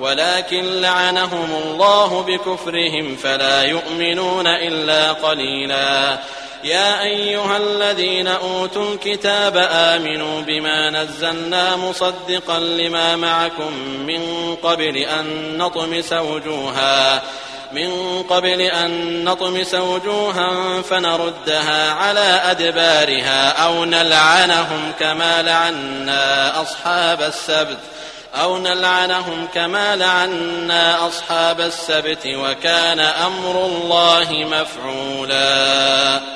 ولكن لعنهم الله بكفرهم فلا يؤمنون إلا قليلا. يا أيها الذين أوتوا الكتاب آمنوا بما نزلنا مصدقا لما معكم من قبل أن نطمس وجوها من قبل أن نطمس وجوها فنردها على أدبارها أو نلعنهم كما لعنا أصحاب السبت. أو نلعنهم كما لعنا أصحاب السبت وكان أمر الله مفعولا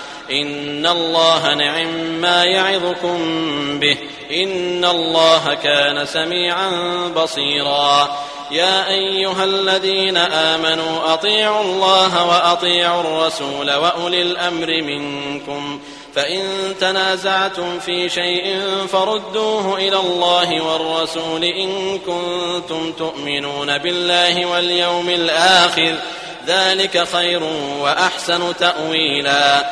ان الله نعم ما يعظكم به ان الله كان سميعا بصيرا. يا ايها الذين امنوا اطيعوا الله واطيعوا الرسول واولي الامر منكم. فإن تنازعتم في شيء فردوه إلى الله والرسول إن كنتم تؤمنون بالله واليوم الآخر. ذلك خير وأحسن تأويلا.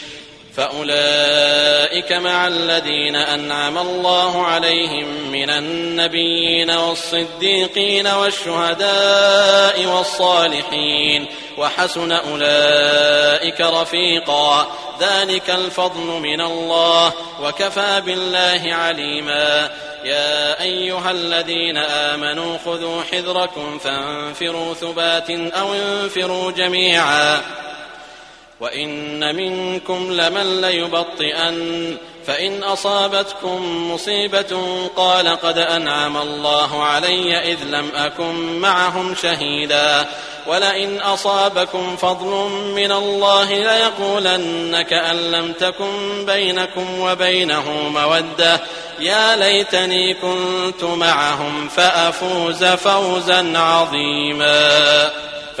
فأولئك مع الذين أنعم الله عليهم من النبيين والصديقين والشهداء والصالحين وحسن أولئك رفيقا ذلك الفضل من الله وكفى بالله عليما يا أيها الذين آمنوا خذوا حذركم فانفروا ثبات أو انفروا جميعا وَإِنَّ مِنكُمْ لَمَن لَّيُبَطِّئَنَّ فَإِنْ أَصَابَتْكُم مُّصِيبَةٌ قَالَ قَدْ أَنْعَمَ اللَّهُ عَلَيَّ إِذْ لَمْ أَكُن مَّعَهُمْ شَهِيدًا وَلَئِنْ أَصَابَكُم فَضْلٌ مِّنَ اللَّهِ لَيَقُولَنَّ كَأَن لَّمْ تَكُن بَيْنَكُمْ وَبَيْنَهُ مَوَدَّةٌ يَا لَيْتَنِي كُنتُ مَعَهُمْ فَأَفُوزَ فَوْزًا عَظِيمًا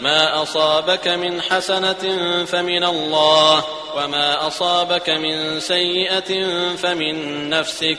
ما أصابك من حسنة فمن الله وما أصابك من سيئة فمن نفسك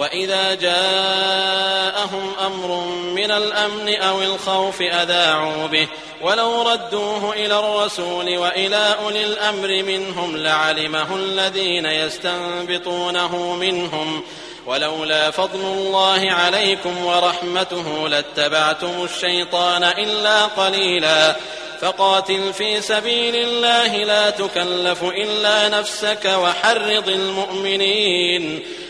وَإِذَا جَاءَهُمْ أَمْرٌ مِّنَ الْأَمْنِ أَوِ الْخَوْفِ أَذَاعُوا بِهِ وَلَوْ رَدُّوهُ إِلَى الرَّسُولِ وَإِلَى أُولِي الْأَمْرِ مِنْهُمْ لَعَلِمَهُ الَّذِينَ يَسْتَنبِطُونَهُ مِنْهُمْ ولولا فضل الله عليكم ورحمته لاتبعتم الشيطان إلا قليلا فقاتل في سبيل الله لا تكلف إلا نفسك وحرض المؤمنين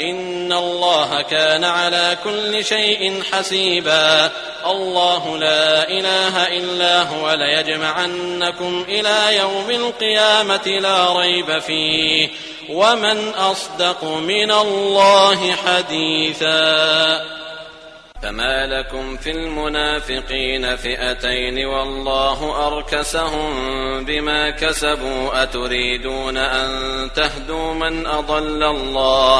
ان الله كان على كل شيء حسيبا. الله لا اله الا هو ليجمعنكم إلى يوم القيامه لا ريب فيه. ومن اصدق من الله حديثا. فما لكم في المنافقين فئتين والله أركسهم بما كسبوا أتريدون أن تهدوا من أضل الله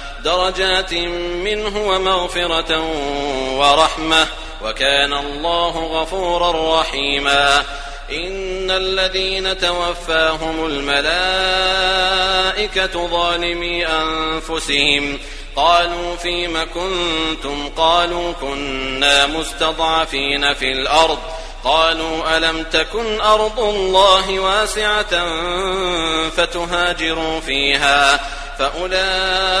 درجات منه ومغفرة ورحمة وكان الله غفورا رحيما. إن الذين توفاهم الملائكة ظالمي أنفسهم. قالوا فيما كنتم؟ قالوا كنا مستضعفين في الأرض. قالوا ألم تكن أرض الله واسعة فتهاجروا فيها؟ فأولئك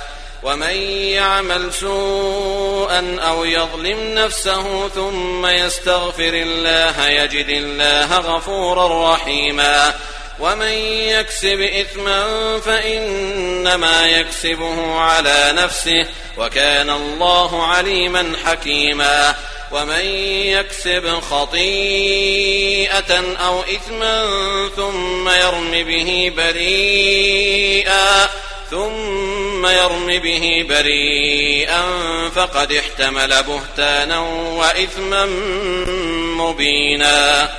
ومن يعمل سوءا أو يظلم نفسه ثم يستغفر الله يجد الله غفورا رحيما ومن يكسب إثما فإنما يكسبه على نفسه وكان الله عليما حكيما ومن يكسب خطيئة أو إثما ثم يرم به بريئا ثم يرم به بريئا فقد احتمل بهتانا وإثما مبينا.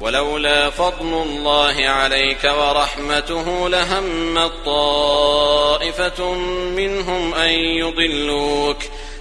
ولولا فضل الله عليك ورحمته لهم الطائفة منهم أن يضلوك.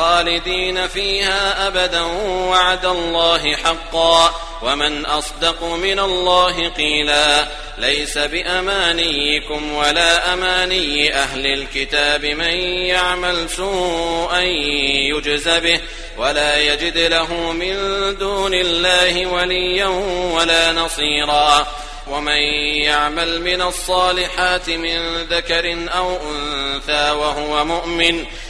خالدين فيها أبدا وعد الله حقا ومن أصدق من الله قيلا ليس بأمانيكم ولا أماني أهل الكتاب من يعمل سوءا يجز به ولا يجد له من دون الله وليا ولا نصيرا ومن يعمل من الصالحات من ذكر أو أنثى وهو مؤمن فهو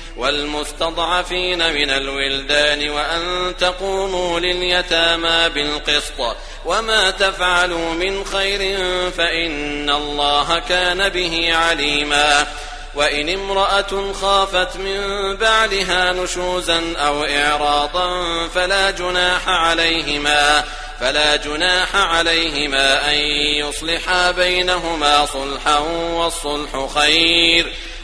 والمستضعفين من الولدان وأن تقوموا لليتامى بالقسط وما تفعلوا من خير فإن الله كان به عليما وإن امرأة خافت من بعدها نشوزا أو إعراضا فلا جناح عليهما فلا جناح عليهما أن يصلحا بينهما صلحا والصلح خير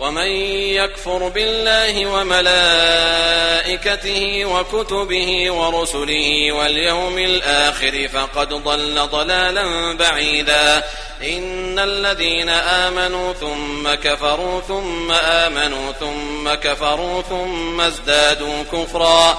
ومن يكفر بالله وملائكته وكتبه ورسله واليوم الآخر فقد ضل ضلالا بعيدا. إن الذين آمنوا ثم كفروا ثم آمنوا ثم كفروا ثم ازدادوا كفرا.